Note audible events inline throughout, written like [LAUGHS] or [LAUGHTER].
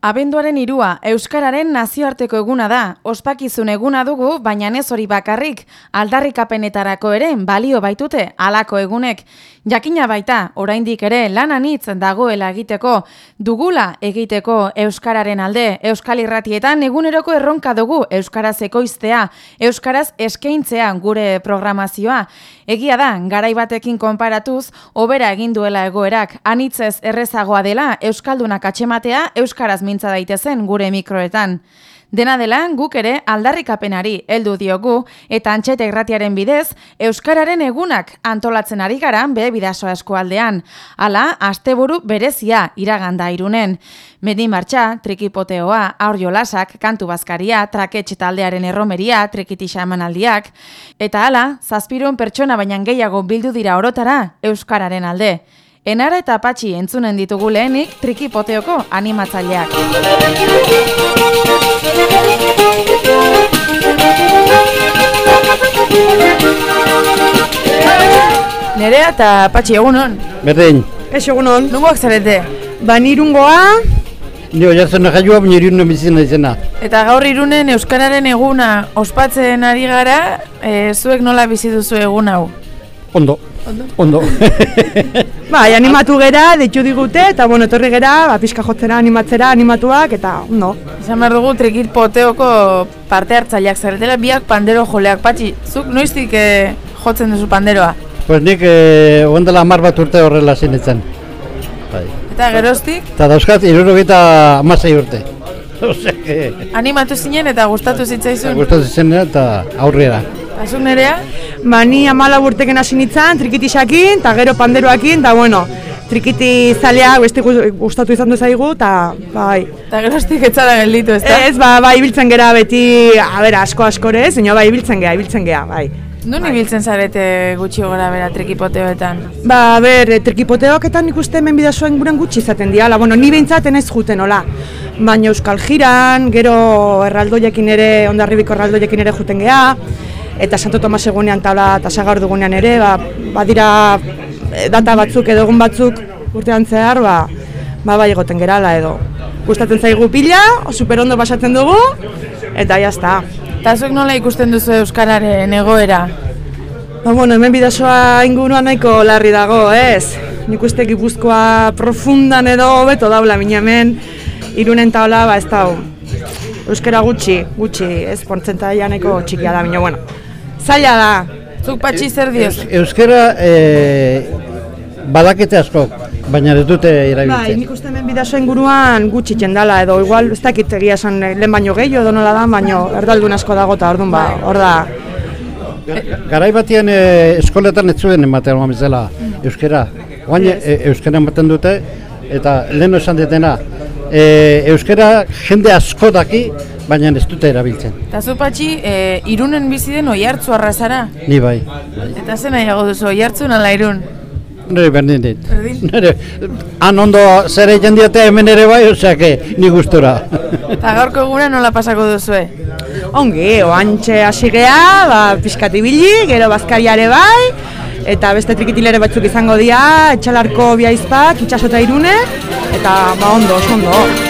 Abenduaren irua, Euskararen nazioarteko eguna da. Ospakizun eguna dugu, baina ez hori bakarrik, aldarrikapenetarako ere balio baitute halako egunek. Jakina baita, oraindik ere lan anitz dagoela egiteko, dugula egiteko Euskararen alde, Euskal Irratietan eguneroko erronka dugu Euskaraz ekoiztea, Euskaraz eskaintzea gure programazioa. Egia da, garai batekin konparatuz, obera egin duela egoerak, anitzez errezagoa dela Euskaldunak atxematea Euskaraz mintza daitezen gure mikroetan. Dena dela, guk ere aldarrikapenari heldu diogu eta antxete irratiaren bidez, Euskararen egunak antolatzen ari gara be bidaso eskualdean. Hala, asteburu berezia iraganda irunen. Medi martxa, trikipoteoa, aur jolasak, kantu bazkaria, traketxe taldearen erromeria, trikitisa emanaldiak. Eta hala, zazpirun pertsona baina gehiago bildu dira orotara Euskararen alde. Enara eta patxi entzunen ditugu lehenik trikipoteoko animatzaileak. Nerea eta patxi egunon. Berdin, Ez egunon. Nungoak zarete? Ba nirungoa, ni oiartzen jaioa, baina irun bizina izena. Eta gaur irunen Euskararen eguna ospatzen ari gara, e, zuek nola bizi duzu egun hau? Ondo. Ondo? Ondo. [LAUGHS] bai, animatu gera, deitu digute, eta bueno, etorri gera, ba, pixka jotzera, animatzera, animatuak, eta ondo. Izan behar dugu trikit poteoko parte hartzaileak zaretela, biak pandero joleak. Patxi, zuk noiztik e, jotzen duzu panderoa? pues nik eh, ondela hamar bat urte horrela zinetzen. Bai. Eta geroztik, Eta dauzkat, irurogeta amasei urte. [LAUGHS] Animatu zinen eta gustatu zitzaizun. Gustatu zen eta aurrera. Eta zuk nerea? Ba, ni amala urteken hasi nintzen, trikitisakin, eta gero panderoakin, eta bueno, trikiti zalea beste gu- gustatu izan du zaigu, eta bai. Eta geroztik etzara gelditu, ezta? Ez, ba, bai, ibiltzen gera beti, a ber, asko askore, zeino, bai, ibiltzen gea, ibiltzen gea, bai. Nun ibiltzen zarete gutxi gora bera trikipoteoetan? Ba, ber, trikipoteoketan ikuste hemen bidazoen guren gutxi izaten diala, bueno, ni behintzat enez juten hola. Baina Euskal Jiran, gero erraldoiekin ere, ondarribiko erraldoiekin ere juten gea, eta Santo Tomas egunean taula eta sagar dugunean ere, ba, badira eh, data batzuk edo egun batzuk urtean zehar, ba, ba bai egoten gerala edo. Gustatzen zaigu pila, super ondo pasatzen dugu, eta jazta. Eta zuk nola ikusten duzu Euskararen egoera? Ba, bueno, hemen bidasoa inguruan nahiko larri dago, ez? Nik uste gipuzkoa profundan edo hobeto daula mina hemen, irunen taola, ba ez dau. Euskara gutxi, gutxi, ez portzentaia nahiko txikia da, baina, bueno. Zaila da, Zuk patxi zer diozu? Euskera eh, badakete asko, baina ez dute bai, erabiltzen. nik uste hemen bidaso inguruan gutxi txendala, edo igual, ez dakit egia esan eh, lehen baino gehiago edo nola da, baino erdaldun asko dago eta orduan, ba, hor da. Garai batean e, eskoletan ez zuen ematen bezala euskera. Oain e, euskera ematen dute eta lehen esan detena e, euskera jende asko daki, baina ez dute erabiltzen. Eta zu patxi, e, irunen bizi den oi hartzu arrazara? Ni bai. Eta zen nahiago duzu, oi hartzun ala irun? Nire berdin dit. Nire, han ondo zer egin diote hemen ere bai, osea ni gustura. Eta gaurko eguna nola pasako duzue? Ongi, oantxe hasi gea, ba, pixkat ibili, gero bazkariare bai, eta beste trikitilere batzuk izango dira, etxalarko bi aizpak, itxaso eta irune, eta ba ondo, oso ondo.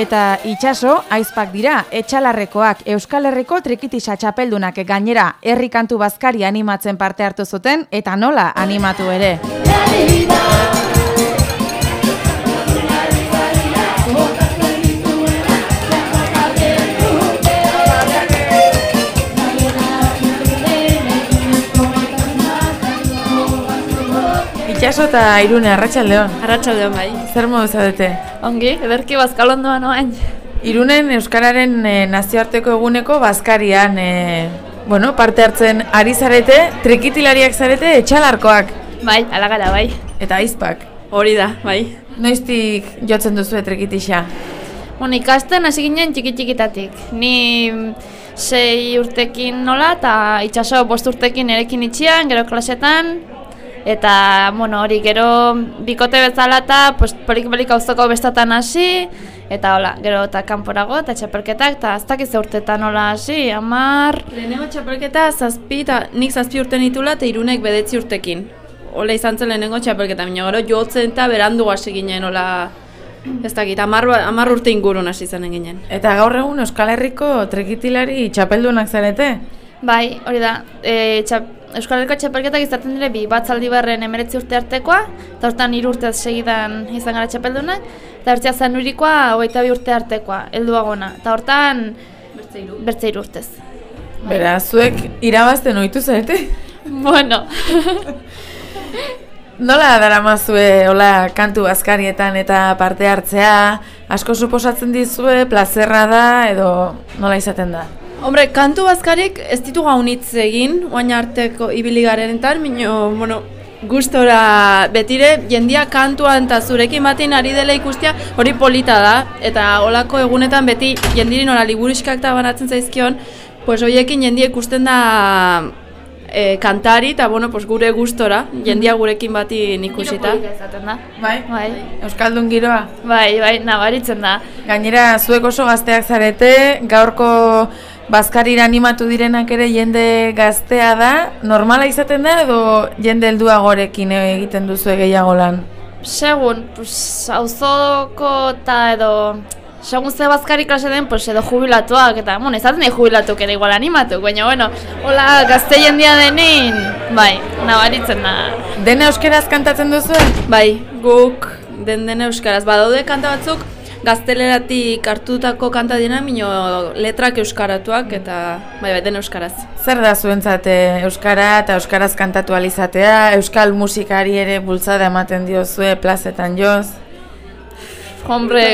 eta itxaso aizpak dira etxalarrekoak Euskal Herriko trikitisa txapeldunak gainera herri kantu bazkari animatzen parte hartu zuten eta nola animatu ere. Itxaso eta Irune arratsaldeon. Arratxaldeon bai. Zer modu zaudete? Ongi, ederki bazkalondoan oain. Irunen Euskararen eh, nazioarteko eguneko bazkarian eh, bueno, parte hartzen ari zarete, trikitilariak zarete etxalarkoak Bai, ala gara bai. eta aizpak. Hori da, bai. Noiztik jotzen duzu trikitisa? Bueno, ikasten hasi ginen txiki txikitatik. Ni sei urtekin nola eta itxaso bost urtekin erekin itxian, gero klasetan, Eta, bueno, hori gero bikote bezala eta pues, polik-polik auzoko bestatan hasi, eta hola, gero eta kanporago eta txapelketak, eta ez dakiz urtetan hola hasi, amar... Lehenengo txapelketa zazpi, eta nik zazpi urte nitula eta irunek bedetzi urtekin. Hola izan zen lehenengo txapelketa, baina gero jotzen eta berandu hasi ginen, hola... Ez dakit, amar, amar urte ingurun hasi zen ginen. Eta gaur egun Euskal Herriko trekitilari txapeldunak zarete? Bai, hori da, e, txap, Euskal Herriko txapelketak izaten dire bi bat zaldi berren emeretzi urte artekoa, eta hortan hiru urtez segidan izan gara txapeldunak, eta hortzia zen urikoa hogeita bi urte artekoa, helduagona, eta hortan bertze hiru urtez. Bera, zuek irabazten ohitu zarete? [LAUGHS] Bueno, [LAUGHS] Nola daramazue hola kantu bazkarietan eta parte hartzea, asko suposatzen dizue, plazerra da edo nola izaten da? Hombre, kantu bazkarik ez ditu gaunitz egin, oain arteko ibili garenetan, mino, bueno, gustora betire, jendia kantuan eta zurekin batin ari dela ikustia hori polita da, eta olako egunetan beti jendirin nola liburiskak eta banatzen zaizkion, pues hoiekin jendia ikusten da e, kantari, eta bueno, pues gure gustora, jendia gurekin batin ikusita. izaten da. Bai? Bai, Euskaldun giroa? bai, bai, nabaritzen da. Gainera, zuek oso gazteak zarete, gaurko bazkarira animatu direnak ere jende gaztea da, normala izaten da edo jende helduagorekin egiten duzu gehiago lan? Segun, pues, auzoko eta edo, segun ze bazkari klase den, pues, edo jubilatuak, eta, bueno, izaten nahi jubilatuk ere igual animatu, baina, bueno, hola, gazte jendia denin, bai, nabaritzen da. Dena euskeraz kantatzen duzu? Bai, guk den den euskaraz. Badaude kanta batzuk gazteleratik hartutako kanta dira, mino letrak euskaratuak eta bai, bai, den euskaraz. Zer da zuentzat eh, euskara eta euskaraz kantatu alizatea, euskal musikari ere bultzada ematen diozue plazetan joz? Hombre,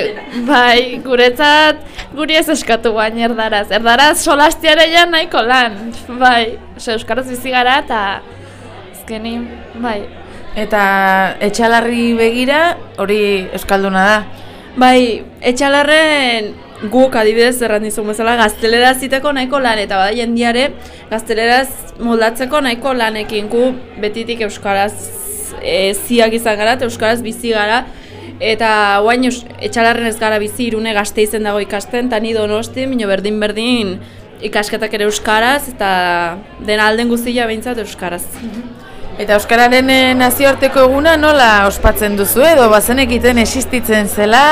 bai, guretzat, guri ez eskatu bain erdaraz. Erdaraz solastiare ja nahiko lan, bai, ose, euskaraz bizi gara eta azkeni, bai. Eta etxalarri begira hori euskalduna da. Bai, etxalarren guk adibidez erran dizun bezala gazteleraz ziteko nahiko lan eta bada jendiare gazteleraz moldatzeko nahiko lanekin. Gu betitik euskaraz e, ziak izan gara euskaraz bizi gara. Eta guain etxalarren ez gara bizi irune gazte izen dago ikasten eta ni donosti, mino berdin berdin ikasketak ere euskaraz eta dena alden guztia behintzat euskaraz. Eta Euskararen eh, nazioarteko eguna nola ospatzen duzu edo bazenekiten existitzen zela?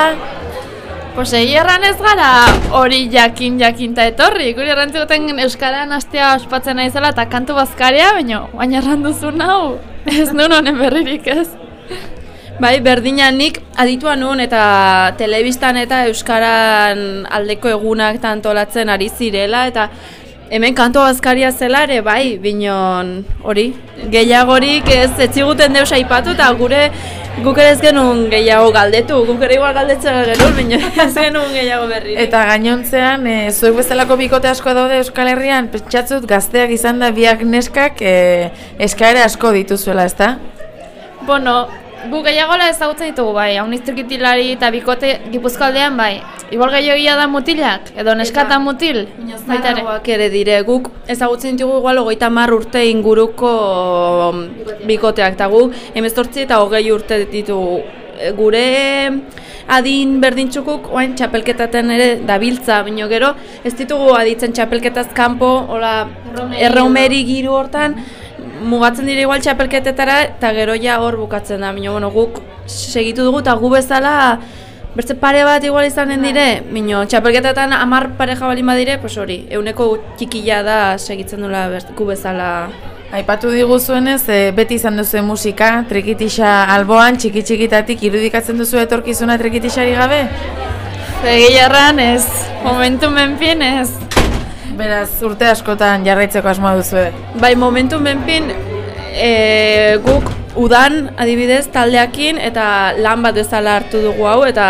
Pues egia erran ez gara hori jakin jakinta etorri. Guri erran ziguten Euskaran astea ospatzen naizela eta kantu bazkaria, baina baina erran duzu nau. [LAUGHS] Ez nuen honen berririk ez. Bai, berdina nik aditua nuen eta telebistan eta euskaran aldeko egunak eta antolatzen ari zirela eta hemen kanto bazkaria zela ere bai, binon hori. Gehiagorik ez etziguten deus aipatu eta gure guk ere ez genuen gehiago galdetu, guk ere igual galdetzen genuen, binon [LAUGHS] ez genuen gehiago berri. Eta gainontzean, e, zuek bezalako bikote asko daude Euskal Herrian, pentsatzut gazteak izan da biak neskak e, eskaera asko dituzuela, ezta? Bueno, gu gehiagola ezagutzen ditugu bai, hauniz trikitilari eta bikote gipuzkoaldean bai. Igual gehiagia da mutilak, edo neskata mutil, baita ere. Dire, guk ezagutzen ditugu igual hogeita mar urte inguruko mm, bikoteak, eta guk emezortzi eta hogei urte ditugu. E, Gure adin berdintxukuk oain txapelketaten ere dabiltza, baino gero ez ditugu aditzen txapelketaz kanpo, hola erraumeri giru hortan, mugatzen dira igual txapelketetara eta gero ja hor bukatzen da, baina bueno, guk segitu dugu eta gu bezala Bertze pare bat igual izanen dire, mino, txapelketetan amar pareja balin badire, pues hori, euneko txikila da segitzen dula gu bezala. Aipatu diguzuenez, e, beti izan duzu musika, trikitixa alboan, txiki txikitatik irudikatzen duzu etorkizuna trikitixari gabe? Egia erran ez, momentu menpien ez. Beraz, urte askotan jarraitzeko asmoa duzu. Bai, momentu menpin, e, guk udan adibidez taldeakin eta lan bat bezala hartu dugu hau eta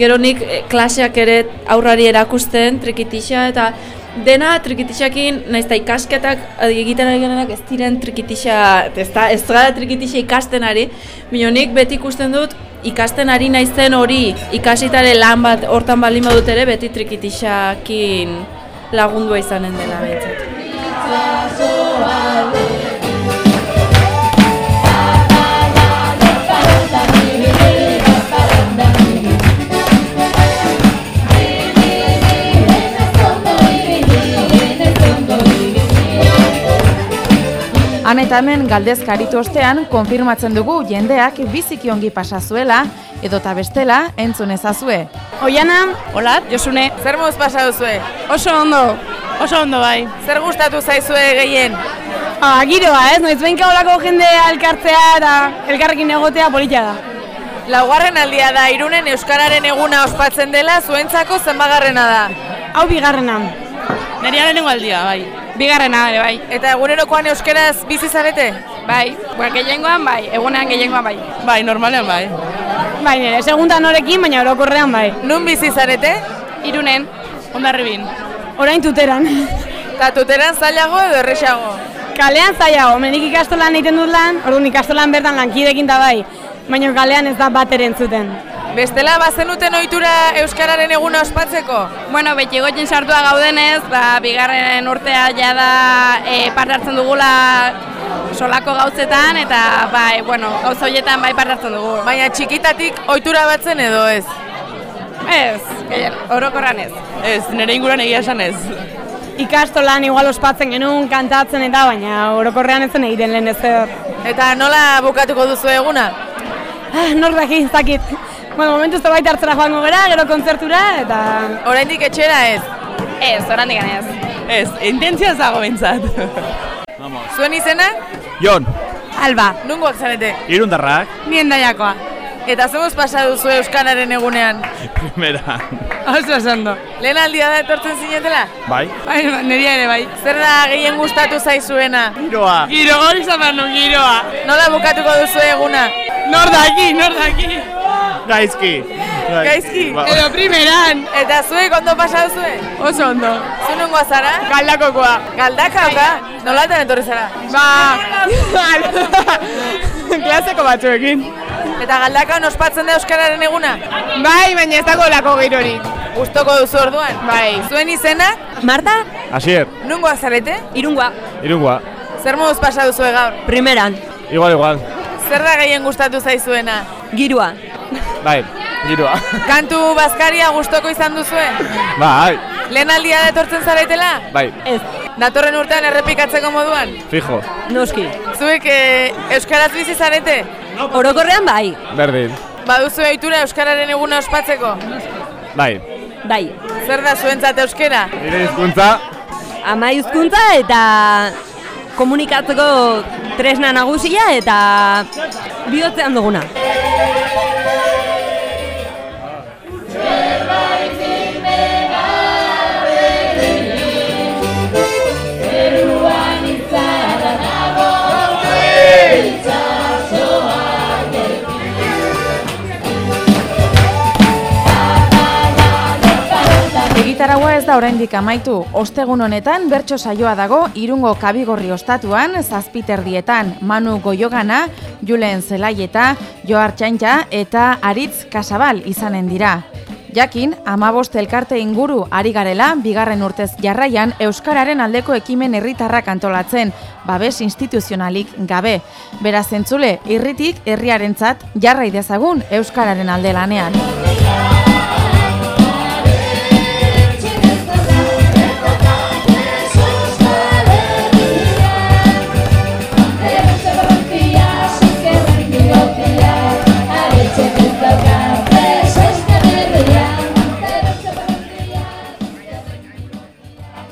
gero nik e, klaseak ere aurrari erakusten trikitixa eta dena trikitixakin, naiz eta ikasketak egiten ari garenak ez diren trikitixa, ez da, ez gara trikitixa ikasten ari, bino nik beti ikusten dut ikasten ari naizen hori ikasitare lan bat hortan baldin badut ere beti trikitixakin lagundua izanen dela betzat. Han eta hemen galdezkaritu ostean konfirmatzen dugu jendeak biziki ongi pasa zuela edota bestela entzun ezazue. Oiana, hola, Josune. Zer moz pasa duzue? Oso ondo, oso ondo bai. Zer gustatu zaizue gehien? Ah, giroa, ez, noiz behinka olako jende elkartzea eta elkarrekin egotea politia da. Laugarren aldia da, irunen Euskararen eguna ospatzen dela, zuentzako zenbagarrena da. Hau bigarrena. Neria lehenengo aldia, bai. Bigarrena, ere bai. Eta egunerokoan euskaraz bizi zarete? Bai, ba, gehiengoan bai, egunean gehiengoan bai. Bai, normalean bai. Bai, nire, segundan norekin, baina orokorrean bai. Nun bizi zarete? Irunen, Ondarribin. orain tuteran. Eta tuteran zailago edo erresago? Kalean zaiago, menik ikastolan egiten dut lan, orduan ikastolan bertan lankidekin da bai. Baina kalean ez da bat entzuten. Bestela bazenuten ohitura Euskararen eguna ospatzeko? Bueno, beti gotzen sartua gaudenez, ba, bigarren urtea ja da e, parte hartzen dugula solako gauzetan, eta bai, bueno, gauza horietan bai parte hartzen dugu. Baina txikitatik ohitura batzen edo ez? Ez, orokorran ez. Ez, nire inguruan egia esan ez. Ikastolan igual ospatzen genuen, kantatzen eta baina orokorrean ez zen egiten lehen ez zer. Eta nola bukatuko duzu eguna? Ah, nor daki, ez dakit. Bueno, momentu zerbait hartzera joango gara, gero kontzertura, eta... Oraindik etxera ez. Ez, orandik ez. Ez, intentzia ez dago bintzat. Zuen izena? Jon, Alba, Nungoak zarete? irundarrak, nien daiakoa. Eta zemuz pasa duzu Euskararen egunean? [LAUGHS] primera. Oso esondo. Lehen aldia da etortzen zinetela? Bai? Bai, neria ere bai. Zer da gehien gustatu zaizuena? Giroa. Giro, hori zaman giroa. Nola bukatuko duzu eguna? Nor daki, nor daki. Gaizki. Gaizki? Ba, Edo primeran. Eta zuek ondo pasa duzue? Oso ondo. Zu nungoa zara? Galdakokoa. Galdaka oka? Nolatan etorri zara? Ba, [LAUGHS] klaseko batzuekin. Eta galdakan ospatzen da Euskararen eguna? Bai, baina ez dago lako girorik. Gustoko duzu orduan? Bai. Zuen izena? Marta, Asier, Nungoa zarete? irungua, irungua. Zer moduz pasa duzue gaur? primeran, Igual, igual. Zer da gehien gustatu zaizuena? girua, Bai, giroa. Kantu bazkaria gustoko izan duzue? Bai, Lehen aldia da etortzen zaretela? bai, ez, Datorren urtean errepikatzeko moduan? fijo. noski. Zuek eh, Euskaraz bizi zarete? Orokorrean bai, Berdin. Baduzu ohitura Euskararen eguna ospatzeko? Bai. bai. Zer da zuentzat euskera? Nire hizkuntza, Ama hizkuntza eta komunikatzeko tresna nagusia eta bihotzean duguna. Egitaragua ez da oraindik amaitu. Ostegun honetan bertso saioa dago Irungo Kabigorri ostatuan, zazpiterdietan Manu Goiogana, Julen Zelaieta, Joar Txantxa eta Aritz Kasabal izanen dira. Jakin, amabost elkarte inguru ari garela, bigarren urtez jarraian, Euskararen aldeko ekimen herritarrak antolatzen, babes instituzionalik gabe. Beraz entzule, irritik herriarentzat jarrai dezagun Euskararen alde lanean.